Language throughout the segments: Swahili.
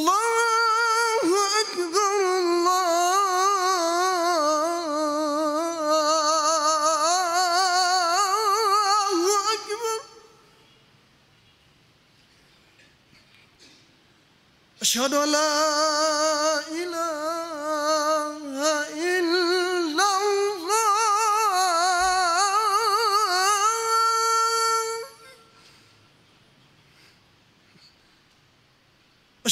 Hello!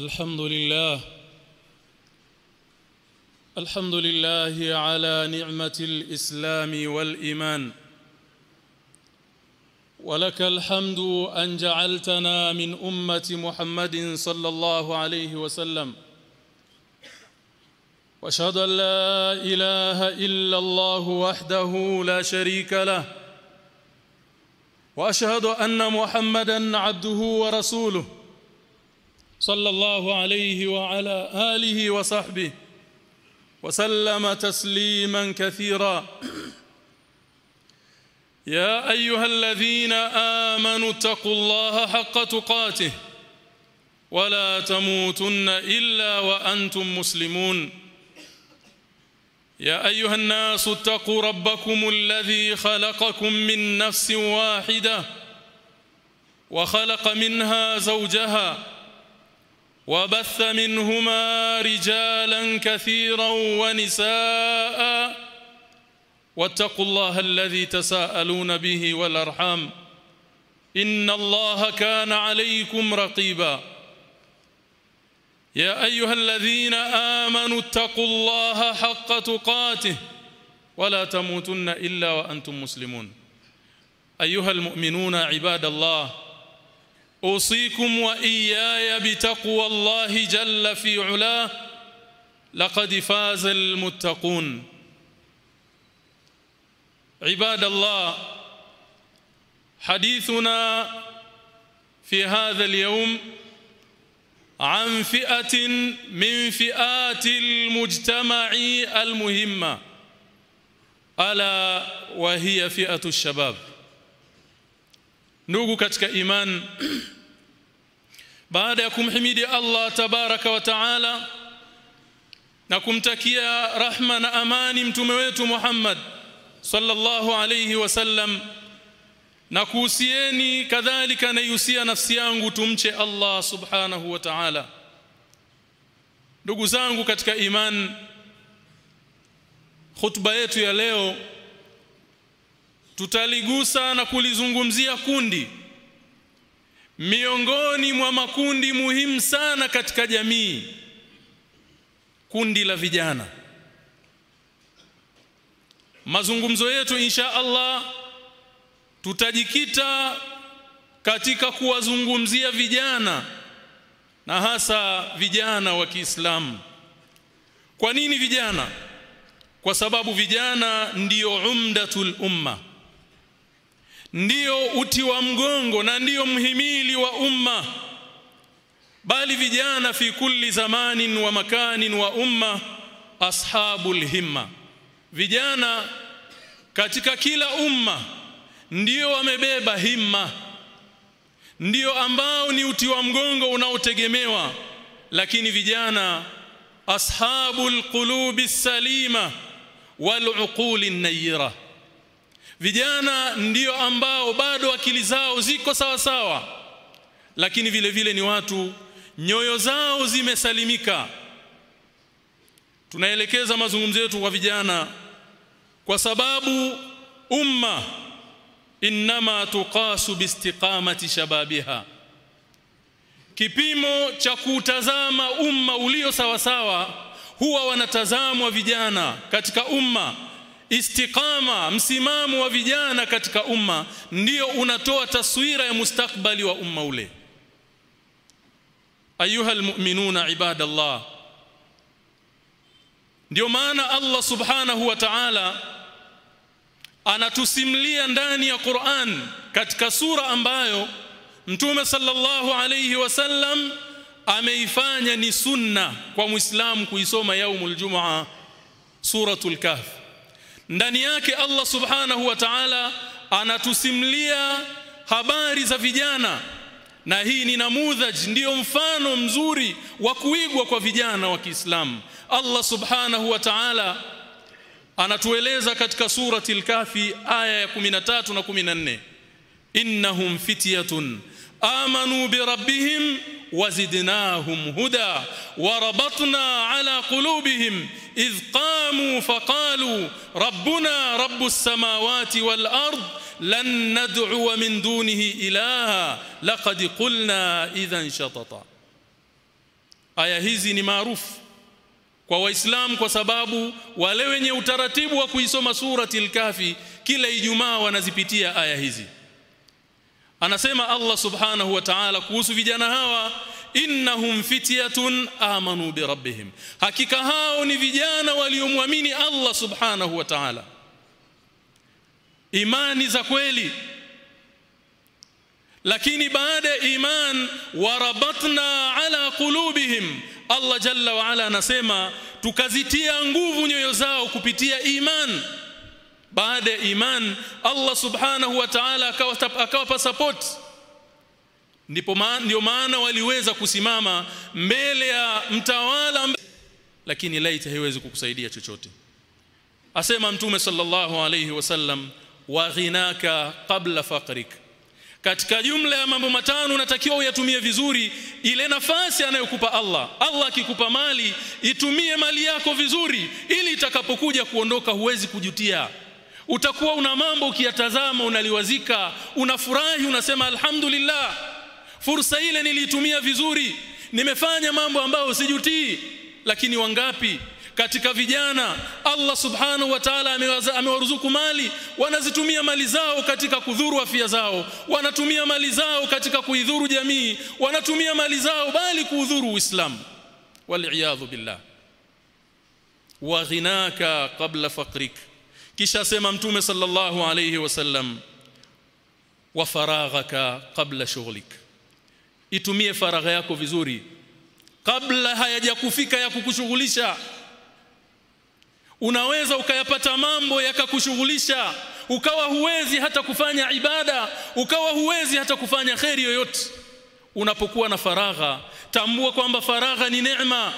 الحمد لله. الحمد لله على نعمة الإسلام والإيمان. ولك الحمد أن جعلتنا من أمة محمد صلى الله عليه وسلم. وأشهد أن لا إله إلا الله وحده لا شريك له. وأشهد أن محمدا عبده ورسوله. صلى الله عليه وعلى آله وصحبه وسلم تسليما كثيرا. يا أيها الذين آمنوا اتقوا الله حق تقاته ولا تموتن إلا وأنتم مسلمون. يا أيها الناس اتقوا ربكم الذي خلقكم من نفس واحدة وخلق منها زوجها وبث منهما رجالا كثيرا ونساء. واتقوا الله الذي تساءلون به والأرحام. إن الله كان عليكم رقيبا. يا أيها الذين آمنوا اتقوا الله حق تقاته. ولا تموتن إلا وأنتم مسلمون. أيها المؤمنون عباد الله أوصيكم وإياي بتقوى الله جل في علاه لقد فاز المتقون. عباد الله حديثنا في هذا اليوم عن فئة من فئات المجتمع المهمة. ألا وهي فئة الشباب. ndugu iman baada ya kumhimidi Allah tabaraka wa taala na kumtakia rahma na amani mtume wetu Muhammad sallallahu alayhi wasallam na kuhusieni kadhalika naihusia nafsi yangu tumche Allah subhanahu wa ta'ala. Ndugu zangu katika iman khutba yetu ya leo tutaligusa na kulizungumzia kundi miongoni mwa makundi muhimu sana katika jamii kundi la vijana. Mazungumzo yetu insha Allah tutajikita katika kuwazungumzia vijana na hasa vijana wa Kiislamu. Kwa nini vijana? Kwa sababu vijana ndiyo umdatul umma ndiyo uti wa mgongo na ndio mhimili wa umma. Bali vijana fi kulli zamanin wa makanin wa umma ashabul himma. Vijana katika kila umma ndio wamebeba himma. Ndio ambao ni uti wa mgongo unaotegemewa. Lakini vijana ashabul qulubi salima wal uquli nayira vijana ndio ambao bado akili zao ziko sawa sawa lakini vile vile ni watu nyoyo zao zimesalimika. Tunaelekeza mazungumzo yetu kwa vijana kwa sababu umma inma tuqasu biistiqamati shababiha kipimo cha kutazama umma ulio sawa sawa huwa wanatazamwa vijana katika umma istiqama msimamo wa vijana katika umma ndio unatoa taswira ya mustakbali wa umma ule. Ayuha almu'minuna ibadallah. Ndio maana Allah subhanahu wa ta'ala anatusimlia ndani ya Qur'an katika sura ambayo Mtume sallallahu alayhi wasallam ameifanya ni sunna kwa Muislamu kuisoma yaumul Jumaa suratul Kahf ndani yake Allah subhanahu wa ta'ala anatusimlia habari za vijana. Na hii ni namudhaj ndiyo mfano mzuri wa kuigwa kwa vijana wa Kiislamu. Allah subhanahu wa ta'ala anatueleza katika surati al-Kahfi aya ya 13 na 14 innahum fityatun. Amanu bi rabbihim وزدناهم هدى وربطنا على قلوبهم إذ قاموا فقالوا ربنا رب السماوات والأرض لن ندعو من دونه إلها لقد قلنا إذا شططا aya hizi ni maarufu kwa waislamu kwa sababu wale wenye utaratibu wa kuisoma surati al-Kahfi kila Ijumaa wanazipitia aya hizi anasema Allah subhanahu wa ta'ala kuhusu vijana hawa innahum fityatun amanu bi rabbihim. Hakika hao ni vijana waliomwamini Allah subhanahu wa ta'ala. Imani za kweli. Lakini baada ya iman warabatna ala qulubihim. Allah jalla wa ala anasema tukazitia nguvu nyoyo zao kupitia iman baada ya iman Allah subhanahu wa ta'ala akawapa support. Ndipo ndio maana waliweza kusimama mbele ya mtawala lakini laita haiwezi kukusaidia chochote. Asema mtume sallallahu alayhi wasallam wa ghinaka qabla faqrik. Katika jumla ya mambo matano unatakiwa uyatumie vizuri ile nafasi anayokupa Allah. Allah akikupa mali itumie mali yako vizuri ili itakapokuja kuondoka huwezi kujutia utakuwa una mambo ukiyatazama unaliwazika unafurahi unasema alhamdulillah fursa ile niliitumia vizuri. Nimefanya mambo ambayo sijutii. Lakini wangapi? Katika vijana Allah subhanahu wa ta'ala amewaruzuku mali wanazitumia mali zao katika kudhuru afya zao wanatumia mali zao katika kuidhuru jamii wanatumia mali zao bali kuudhuru uislamu. Wal billah. Wa ghinaka qabla faqrik kisha asema mtume sallallahu alayhi wasallam wa faraghaka qabla shughlik. Itumie faragha yako vizuri. Kabla hayajakufika ya kukushughulisha unaweza ukayapata mambo yakakushughulisha ukawa huwezi hata kufanya ibada ukawa huwezi hata kufanya kheri yoyote. Unapokuwa na faragha tambua kwamba faragha ni neema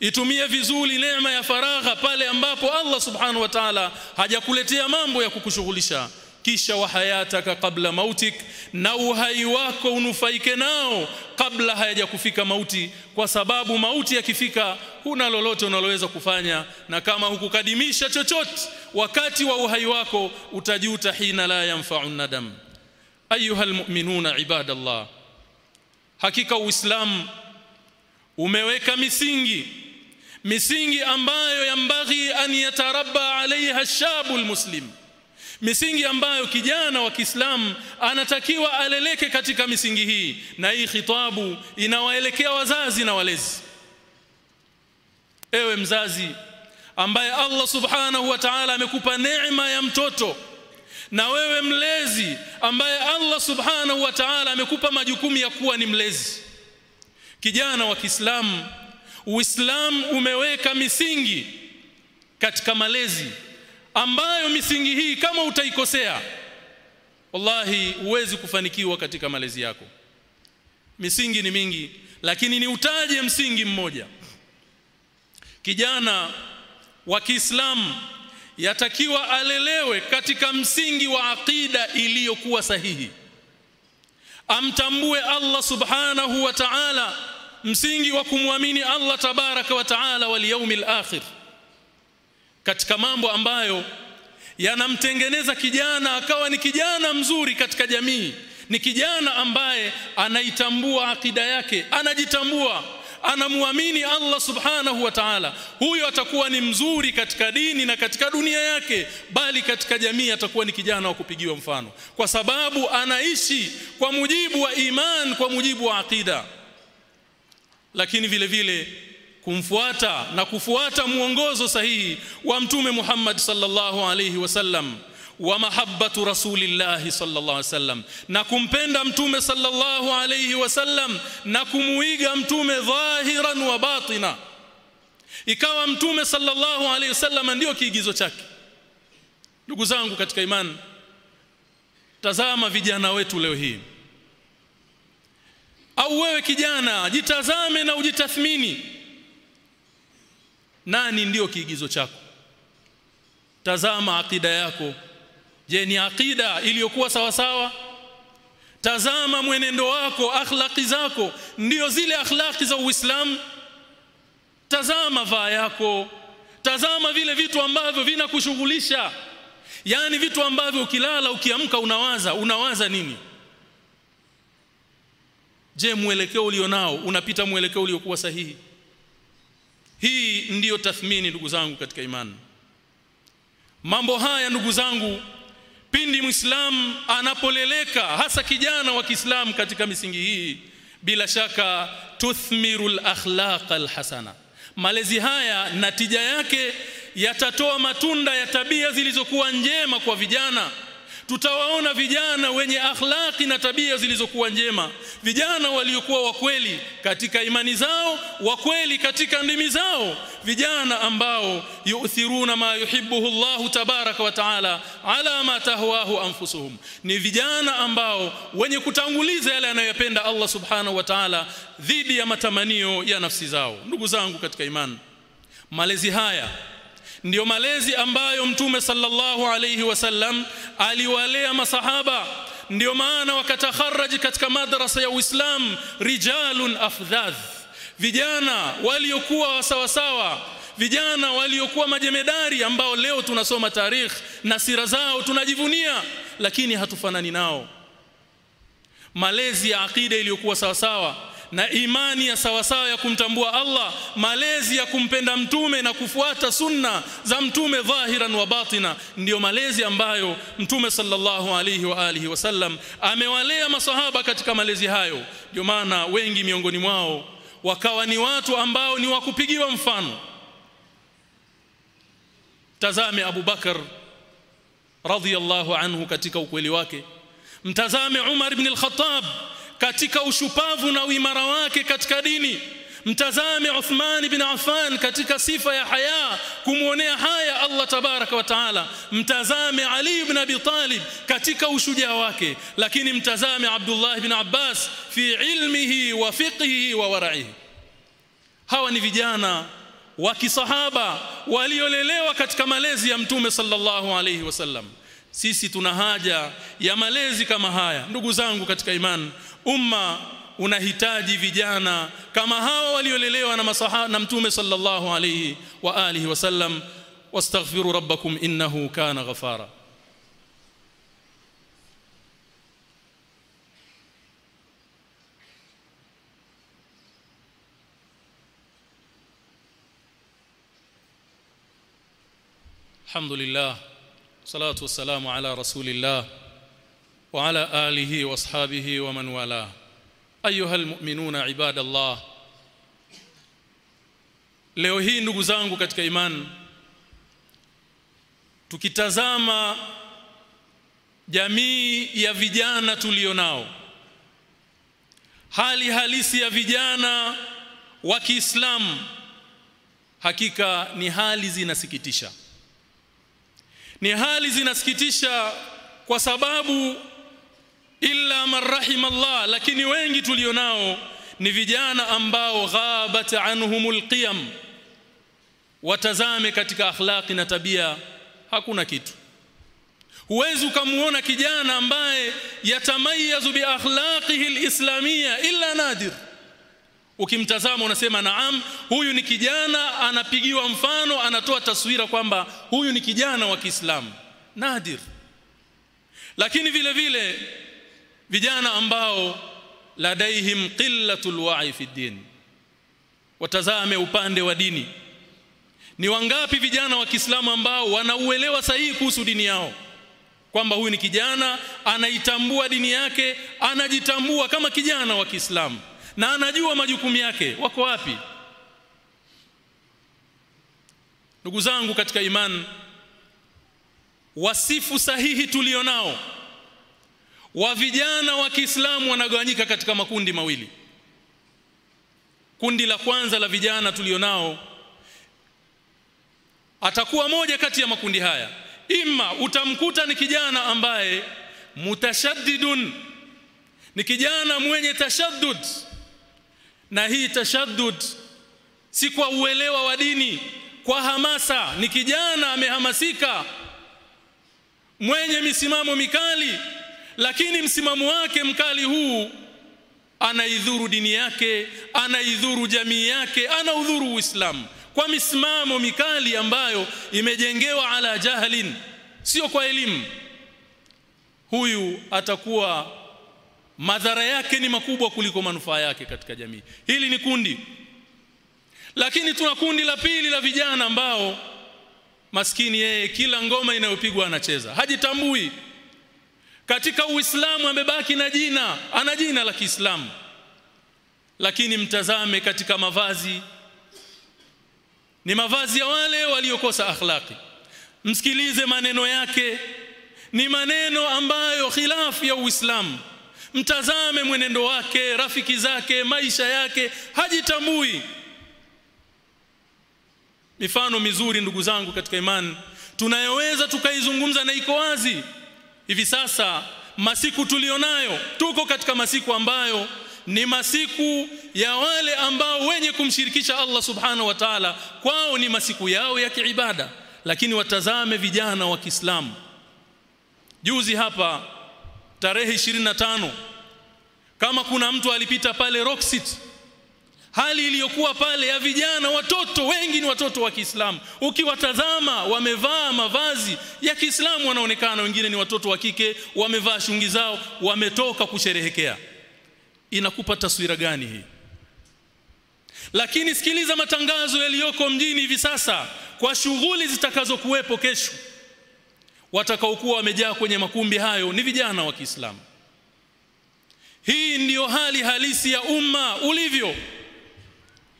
itumie vizuri neema ya faragha pale ambapo Allah subhanahu wa ta'ala hajakuletea mambo ya kukushughulisha. Kisha wa hayataka kabla mautik na uhai wako unufaike nao kabla hayajakufika mauti. Kwa sababu mauti yakifika huna lolote unaloweza kufanya. Na kama hukukadimisha chochote wakati wa uhai wako utajuta hina la yanfa'u nadam. Ayuha almu'minuna ibadallah hakika uislamu umeweka misingi misingi ambayo yambaghi an yatarabba alaiha shabu muslim misingi ambayo kijana wa Kiislamu anatakiwa aleleke katika misingi hii na hii khitabu inawaelekea wazazi na walezi. Ewe mzazi ambaye Allah subhanahu wa ta'ala amekupa neema ya mtoto na wewe mlezi ambaye Allah subhanahu wa ta'ala amekupa majukumu ya kuwa ni mlezi. Kijana wa Kiislamu Uislamu umeweka misingi katika malezi ambayo misingi hii kama utaikosea wallahi huwezi kufanikiwa katika malezi yako. Misingi ni mingi lakini ni utaje msingi mmoja. Kijana wa Kiislamu yatakiwa alelewe katika msingi wa aqida iliyokuwa sahihi. Amtambue Allah subhanahu wa ta'ala msingi wa kumwamini Allah tabaraka wa taala wal yaumil akhir. Katika mambo ambayo yanamtengeneza kijana akawa ni kijana mzuri katika jamii ni kijana ambaye anaitambua akida yake anajitambua anamwamini Allah subhanahu wa ta'ala. Huyo atakuwa ni mzuri katika dini na katika dunia yake bali katika jamii atakuwa ni kijana wa kupigiwa mfano. Kwa sababu anaishi kwa mujibu wa iman kwa mujibu wa akida lakini vile vile kumfuata na kufuata mwongozo sahihi wa mtume Muhammad sallallahu alayhi wasallam wa mahabbatu rasulillah sallallahu alayhi wasallam na kumpenda mtume sallallahu alayhi wasallam na kumuiga mtume dhahiran wa batina. Ikawa mtume sallallahu alayhi wasallam ndio kiigizo chake. Ndugu zangu katika imani tazama vijana wetu leo hii au wewe kijana jitazame na ujitathmini. Nani ndiyo kiigizo chako? Tazama akida yako. Je ni akida iliyokuwa sawasawa sawa? Tazama mwenendo wako akhlaqi zako. Ndiyo zile akhlaqi za Uislamu. Tazama vaa yako. Tazama vile vitu ambavyo vinakushughulisha. Yani vitu ambavyo ukilala ukiamka unawaza. Unawaza nini je mwelekeo ulionao unapita mwelekeo uliokuwa sahihi? Hii ndiyo tathmini ndugu zangu katika imani. Mambo haya ndugu zangu pindi muislamu anapoleleka hasa kijana wa Kiislamu katika misingi hii bila shaka tuthmirul akhlaq alhasana. Malezi haya natija yake yatatoa matunda ya tabia zilizokuwa njema kwa vijana tutawaona vijana wenye akhlaki na tabia zilizokuwa njema. Vijana waliokuwa wakweli katika imani zao wakweli katika ndimi zao. Vijana ambao yu'thiruna ma yuhibbuhu Allah tabaraka wa taala ala ma tahwahu anfusuhum. Ni vijana ambao wenye kutanguliza yale anayopenda Allah subhanahu wa taala dhidi ya matamanio ya nafsi zao. Ndugu zangu katika imani malezi haya ndiyo malezi ambayo mtume sallallahu alayhi wasallam aliwalea masahaba. Ndiyo maana wakatakharaj katika madrasa ya uislam rijalun afdhadh. Vijana waliokuwa wasawasawa vijana waliokuwa majemedari ambao leo tunasoma tarikh na sira zao tunajivunia lakini hatufanani nao. Malezi ya akida iliyokuwa sawasawa na imani ya sawasawa ya kumtambua Allah malezi ya kumpenda mtume na kufuata sunna za mtume dhahiran wa batina. Ndiyo malezi ambayo mtume sallallahu alayhi wa alihi wasallam amewalea masahaba katika malezi hayo. Ndio maana wengi miongoni mwao wakawa ni watu ambao ni wakupigiwa mfano. Tazame Abu Bakar radhiyallahu anhu katika ukweli wake. Mtazame Umar ibn al-Khattab katika ushupavu na uimara wake katika dini. Mtazame Uthman bin Affan katika sifa ya haya kumwonea haya Allah tabaraka wa taala. Mtazame Ali ibn Abi Talib katika ushujaa wake lakini mtazame Abdullah ibn Abbas fi ilmihi wa fiqhihi wa wara'ihi. Hawa ni vijana wa kisahaba waliolelewa katika malezi ya mtume sallallahu alayhi wasallam. Sisi tuna haja ya malezi kama haya. Ndugu zangu katika imani umma unahitaji vijana kama hawa waliolelewa na masaha na mtume sallallahu alayhi wa alihi wasallam wastaghfiru rabbakum innahu kana ghafara الحمد لله والصلاة والسلام على رسول الله وعلى آله وأصحابه ومن والاه أيها المؤمنون عباد الله leo hii ndugu zangu katika imani tukitazama jamii ya vijana tulionao hali halisi ya vijana wa Kiislamu hakika ni hali zinasikitisha ni hali zinasikitisha kwa sababu illa man rahimallah lakini wengi tulionao ni vijana ambao ghabat anhumul qiyam. Watazame katika akhlaqi na tabia hakuna kitu. Huwezi ukamuona kijana ambaye yatamayazu bi akhlaqihi alislamia illa nadir. Ukimtazama unasema naam huyu ni kijana anapigiwa mfano anatoa taswira kwamba huyu ni kijana wa Kiislamu. Nadir. Lakini vile vile vijana ambao ladaihim qillatul wa'i fi din. Watazame upande wa dini. Ni wangapi vijana wa Kiislamu ambao wanauelewa sahihi kuhusu dini yao? Kwamba huyu ni kijana anaitambua dini yake anajitambua kama kijana wa Kiislamu. Na anajua majukumu yake. Wako wapi? Ndugu zangu katika imani wasifu sahihi tulionao wa vijana wa Kiislamu wanagawanyika katika makundi mawili. Kundi la kwanza la vijana tulionao atakuwa moja kati ya makundi haya. Ima utamkuta ni kijana ambaye mutashaddidun ni kijana mwenye tashaddud. Na hii tashaddud si kwa uelewa wa dini kwa hamasa. Ni kijana amehamasika mwenye misimamo mikali lakini msimamo wake mkali huu anaidhuru dini yake anaidhuru jamii yake anaudhuru uislamu. Kwa misimamo mikali ambayo imejengewa ala jahlin sio kwa elimu huyu atakuwa madhara yake ni makubwa kuliko manufaa yake katika jamii. Hili ni kundi. Lakini tuna kundi la pili la vijana ambao maskini yeye kila ngoma inayopigwa anacheza. Hajitambui katika uislamu amebaki na jina ana jina la Kiislamu. Lakini mtazame katika mavazi. Ni mavazi ya wale waliokosa akhlaqi. Msikilize maneno yake. Ni maneno ambayo khilafu ya Uislamu. Mtazame mwenendo wake rafiki zake maisha yake hajitambui. Mifano mizuri ndugu zangu katika imani. Tunayoweza tukaizungumza na iko wazi hivi sasa masiku tulionayo tuko katika masiku ambayo ni masiku ya wale ambao wenye kumshirikisha Allah subhanahu wa ta'ala. Kwao ni masiku yao ya kiibada. Lakini watazame vijana wa Kiislamu. Juzi hapa tarehe 25 kama kuna mtu alipita pale Rock City hali iliyokuwa pale ya vijana watoto wengi ni watoto wa Kiislamu. Ukiwatazama wamevaa mavazi ya Kiislamu wanaonekana. Wengine ni watoto wa kike wamevaa shungi zao wametoka kusherehekea. Inakupa taswira gani hii? Lakini sikiliza matangazo yaliyoko mjini hivi sasa kwa shughuli zitakazokuwepo kesho. Watakaokuwa wamejaa kwenye makumbi hayo ni vijana wa Kiislamu. Hii ndiyo hali halisi ya umma ulivyo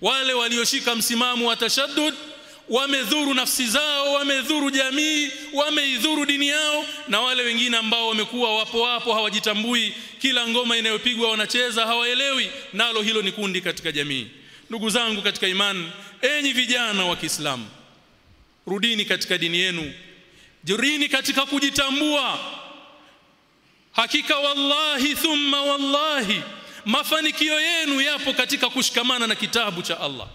wale walioshika msimamo wa tashaddud wamedhuru nafsi zao wamedhuru jamii wameidhuru dini yao na wale wengine ambao wamekuwa wapo wapo hawajitambui kila ngoma inayopigwa wanacheza hawaelewi nalo hilo ni kundi katika jamii. Ndugu zangu katika imani enyi vijana wa Kiislamu rudini katika dini yenu jurini katika kujitambua. Hakika wallahi thumma wallahi mafanikio yenu yapo katika kushikamana na kitabu cha Allah.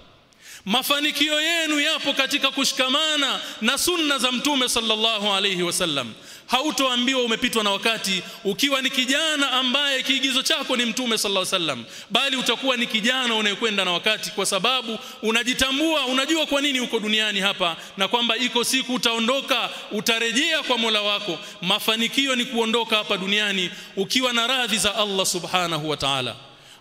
Mafanikio yenu yapo katika kushikamana na sunna za mtume sallallahu alayhi wasallam hautoambiwa umepitwa na wakati. Ukiwa ni kijana ambaye kiigizo chako ni mtume sallallahu alaihi wasallam bali utakuwa ni kijana unayekwenda na wakati kwa sababu unajitambua unajua kwa nini uko duniani hapa na kwamba iko siku utaondoka utarejea kwa Mola wako. Mafanikio ni kuondoka hapa duniani ukiwa na radhi za Allah subhanahu wa ta'ala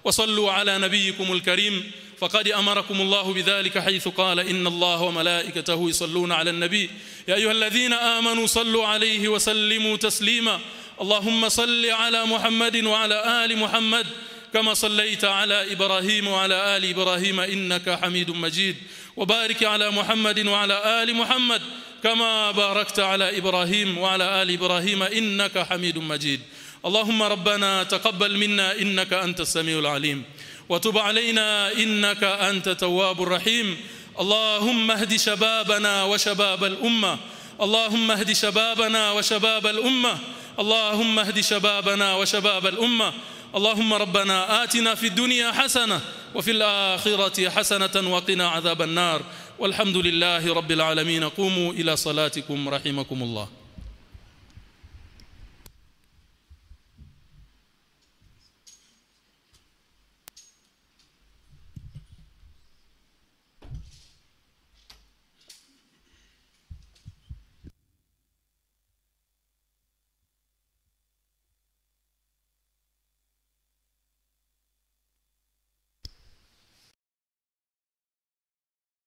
وصلوا على نبيكم الكريم فقد أمركم الله بذلك حيث قال إن الله وملائكته يصلون على النبي. يا أيها الذين آمنوا صلوا عليه وسلموا تسليما. اللهم صل على محمد وعلى آل محمد كما صليت على إبراهيم وعلى آل إبراهيم إنك حميد مجيد. وبارك على محمد وعلى آل محمد كما باركت على إبراهيم وعلى آل إبراهيم إنك حميد مجيد. اللهم ربنا تقبل منا إنك أنت السميع العليم. وتب علينا إنك أنت التواب الرحيم. اللهم اهد شبابنا وشباب الأمة. اللهم اهد شبابنا وشباب الأمة. اللهم اهد شبابنا وشباب الأمة. اللهم ربنا آتنا في الدنيا حسنة وفي الآخرة حسنة وقنا عذاب النار. والحمد لله رب العالمين. قوموا إلى صلاتكم رحمكم الله.